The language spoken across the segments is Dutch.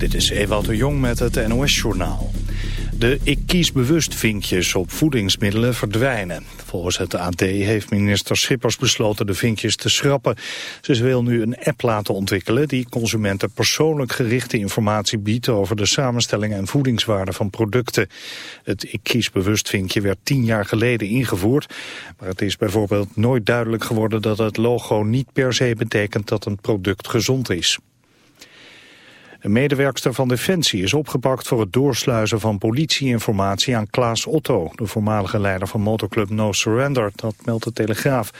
Dit is Ewout de Jong met het NOS-journaal. De ik kies bewust vinkjes op voedingsmiddelen verdwijnen. Volgens het AD heeft minister Schippers besloten de vinkjes te schrappen. Ze wil nu een app laten ontwikkelen die consumenten persoonlijk gerichte informatie biedt over de samenstelling en voedingswaarde van producten. Het ik kies bewust vinkje werd tien jaar geleden ingevoerd, maar het is bijvoorbeeld nooit duidelijk geworden dat het logo niet per se betekent dat een product gezond is. Een medewerkster van Defensie is opgepakt voor het doorsluizen van politieinformatie aan Klaas Otto, de voormalige leider van motorclub No Surrender, dat meldt de Telegraaf.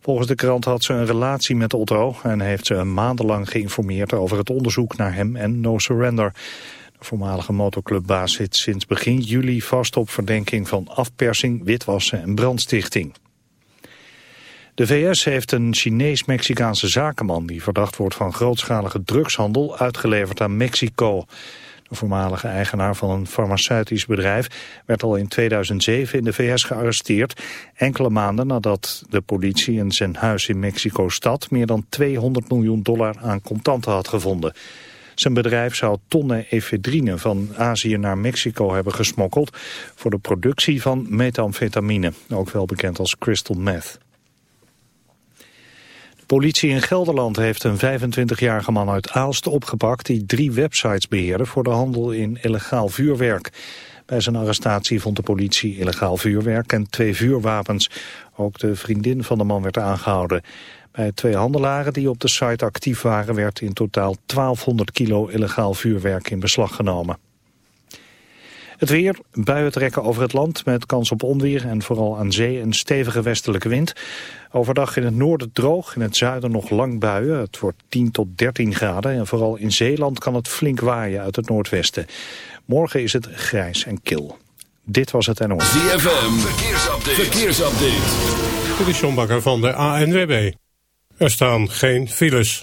Volgens de krant had ze een relatie met Otto en heeft ze maandenlang geïnformeerd over het onderzoek naar hem en No Surrender. De voormalige motorclubbaas zit sinds begin juli vast op verdenking van afpersing, witwassen en brandstichting. De VS heeft een Chinees-Mexicaanse zakenman die verdacht wordt van grootschalige drugshandel uitgeleverd aan Mexico. De voormalige eigenaar van een farmaceutisch bedrijf werd al in 2007 in de VS gearresteerd. Enkele maanden nadat de politie in zijn huis in Mexico-stad meer dan 200 miljoen dollar aan contanten had gevonden. Zijn bedrijf zou tonnen efedrine van Azië naar Mexico hebben gesmokkeld voor de productie van methamfetamine, ook wel bekend als crystal meth. Politie in Gelderland heeft een 25-jarige man uit Aalst opgepakt... die drie websites beheerde voor de handel in illegaal vuurwerk. Bij zijn arrestatie vond de politie illegaal vuurwerk en twee vuurwapens. Ook de vriendin van de man werd aangehouden. Bij twee handelaren die op de site actief waren... werd in totaal 1200 kilo illegaal vuurwerk in beslag genomen. Het weer, buien trekken over het land met kans op onweer en vooral aan zee een stevige westelijke wind. Overdag in het noorden droog, in het zuiden nog lang buien. Het wordt 10 tot 13 graden en vooral in Zeeland kan het flink waaien uit het noordwesten. Morgen is het grijs en kil. Dit was het NOS. ZFM, verkeersupdate. verkeersupdate. De Sjombakker van de ANWB. Er staan geen files.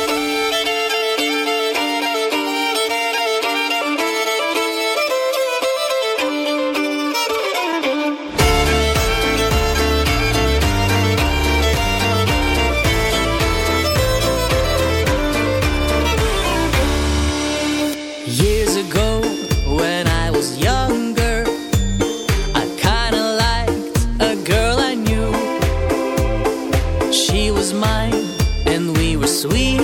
sweet.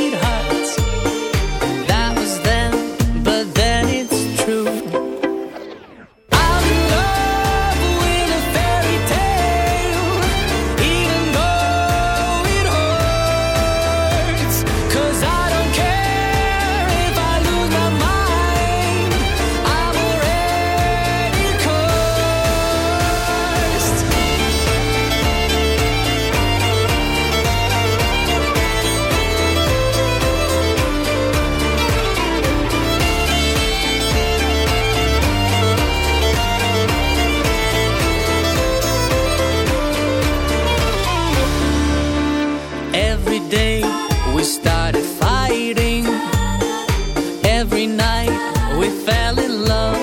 we fell in love.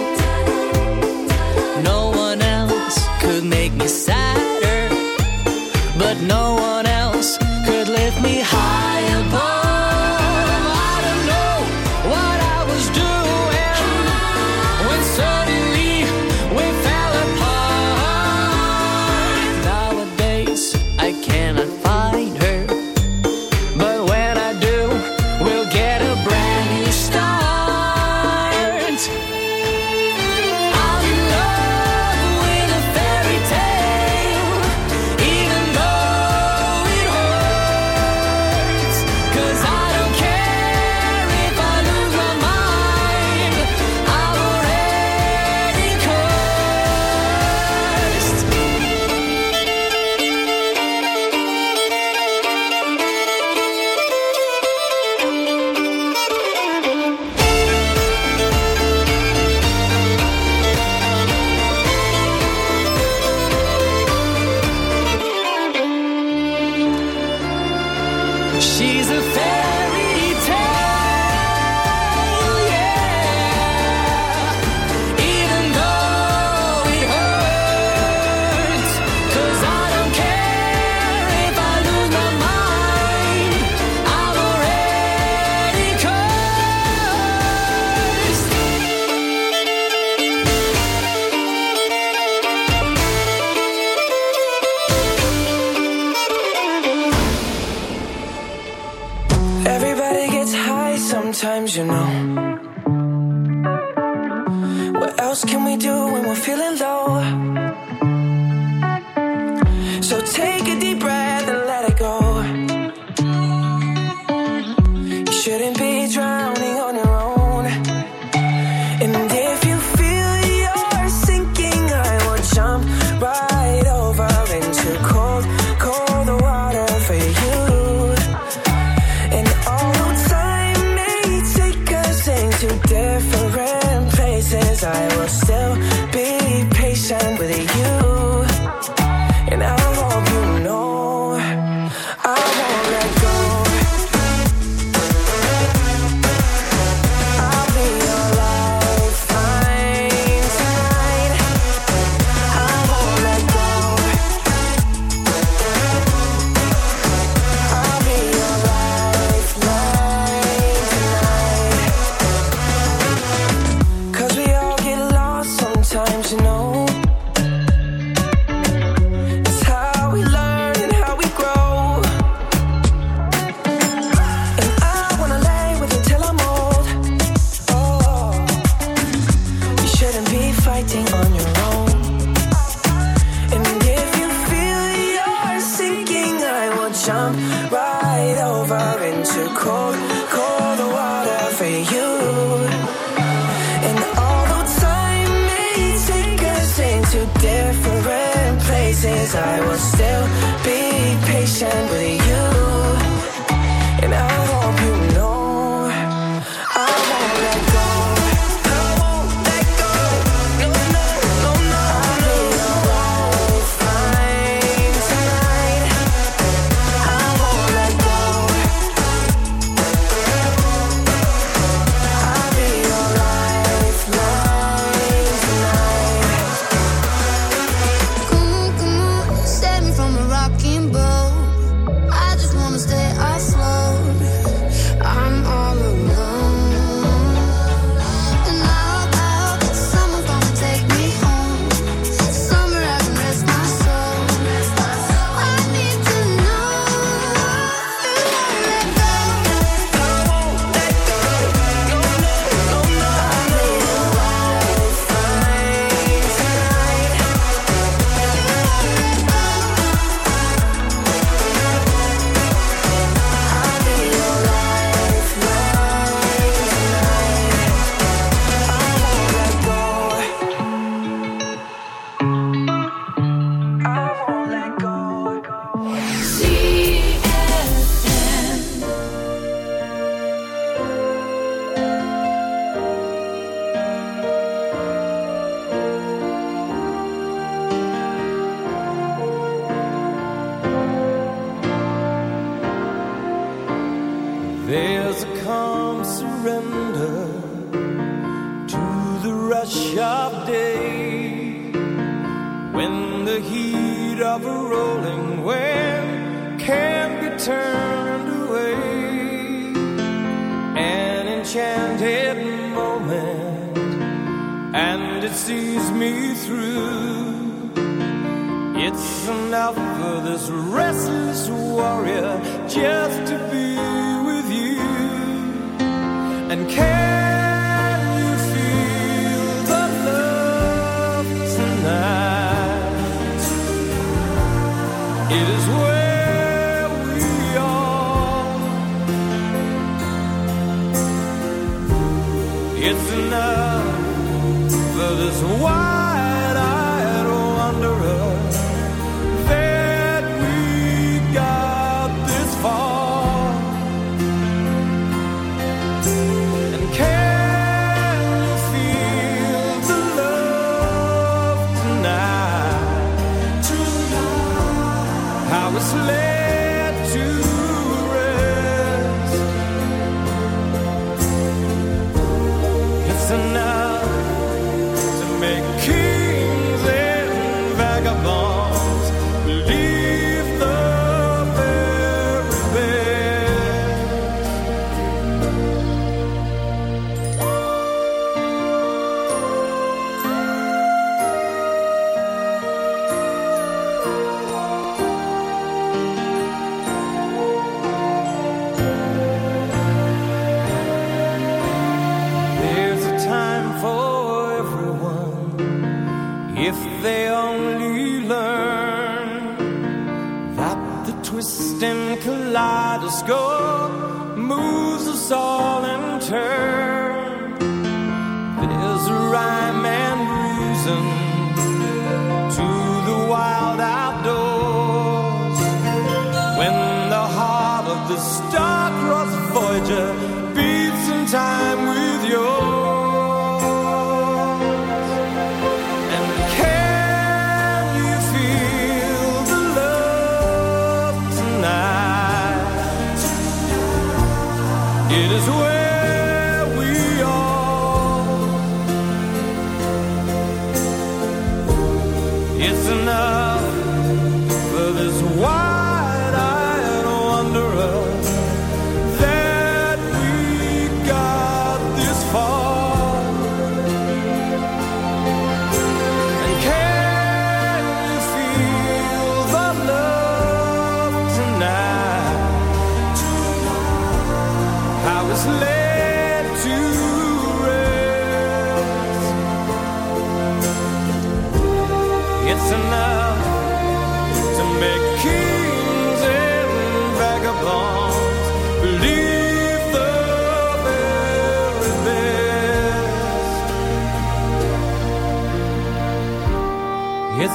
No one else could make me sadder, but no one else.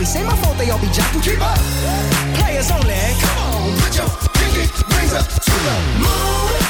face. Ain't my fault they all be jocking. Keep up. Players only. Come on, put your pinky rings up to the moon.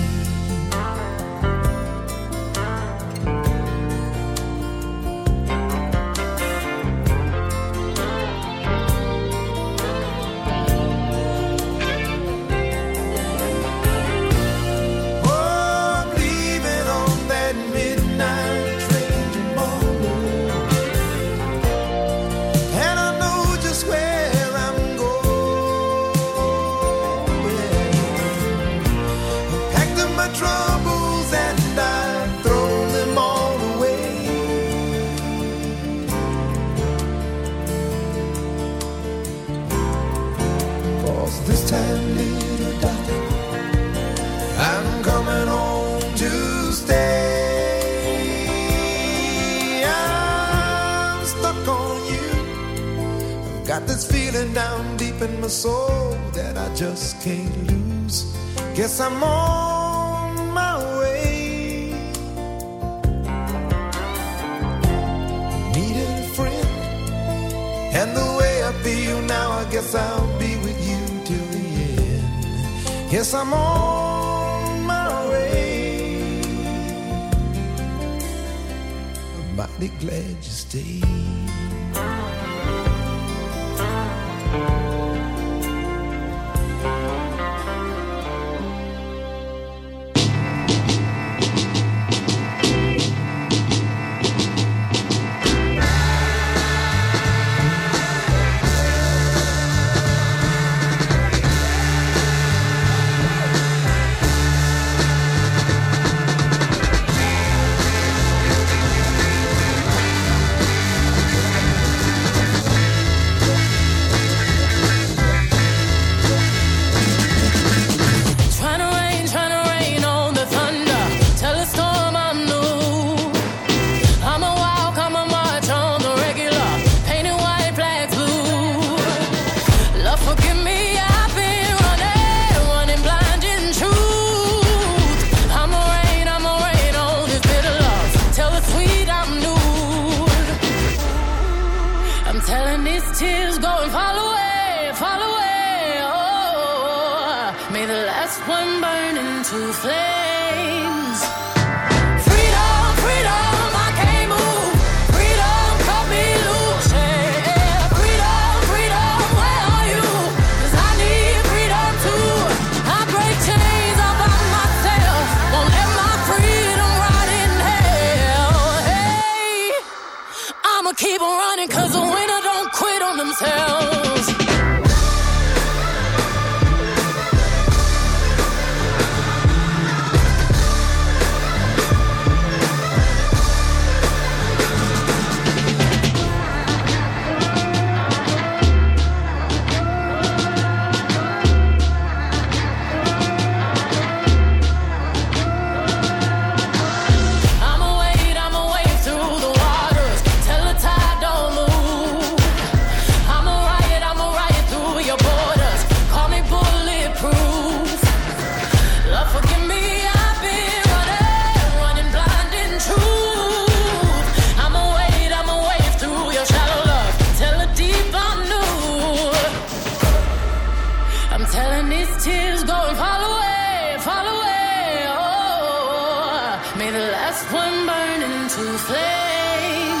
Guess I'm on my way. I'm mighty glad you stayed. the last one burning to flame.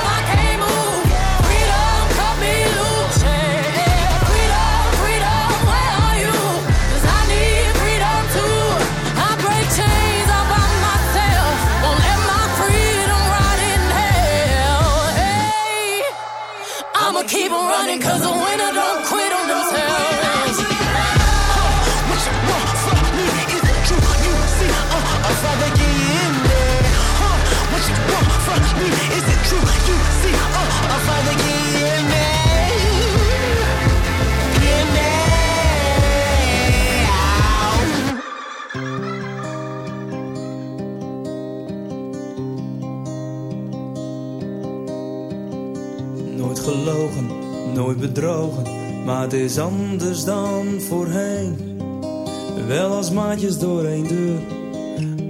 Nooit gelogen, nooit bedrogen, maar het is anders dan voorheen. Wel als maatjes door één deur,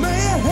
man.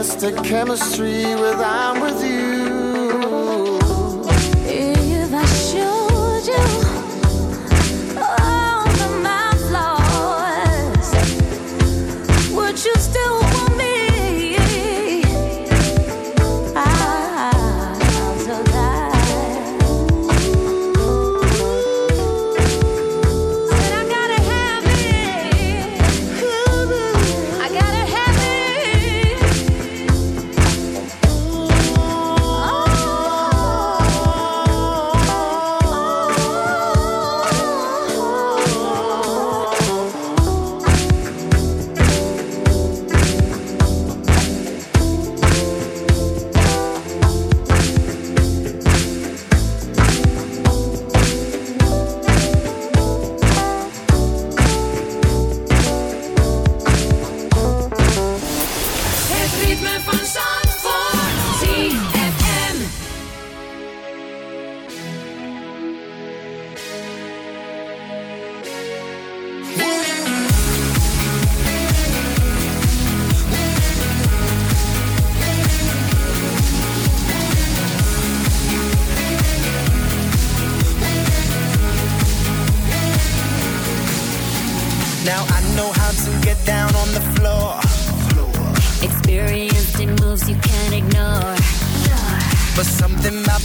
The chemistry with I'm with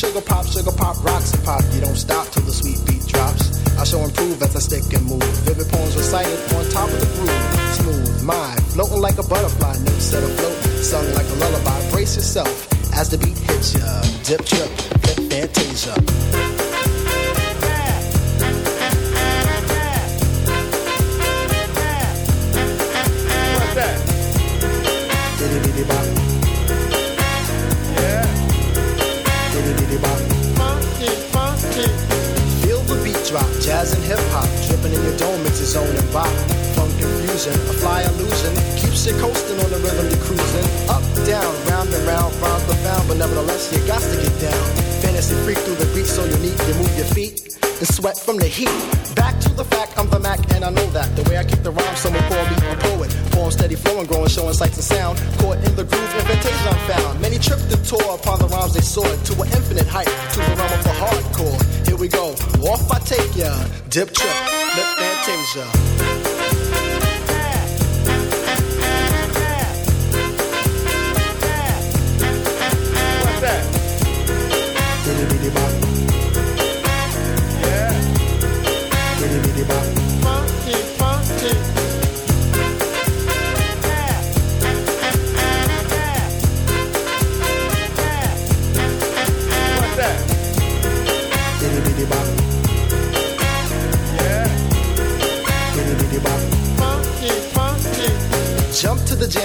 Sugar pop, sugar pop, rocks and pop. You don't stop till the sweet beat drops. I shall improve as I stick and move. Vivid poems recited on top of the groove. Smooth mind, floating like a butterfly, notes set afloat, sung like a lullaby. Brace yourself as the beat hits ya. Dip, trip, dip trip,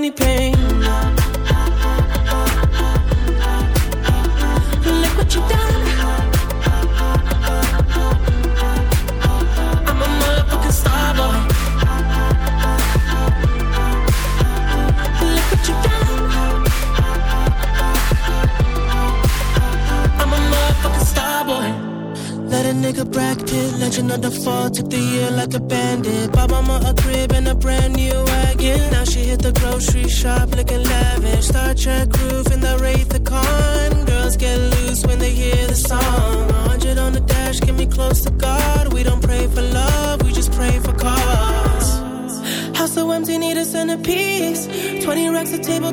any pain. Look what you done. I'm a motherfucking star boy. Look what you done. I'm a motherfucking star boy. Let a nigga bracket, legend of the fall, took the year like a bad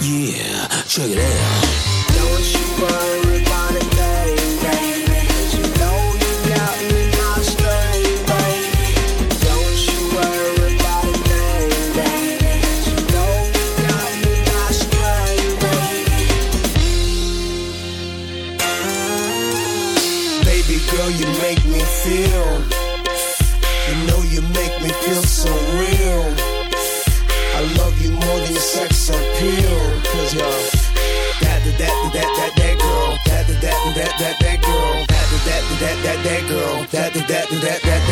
yeah, check it out. Don't you worry girl. That, that, that, that, that,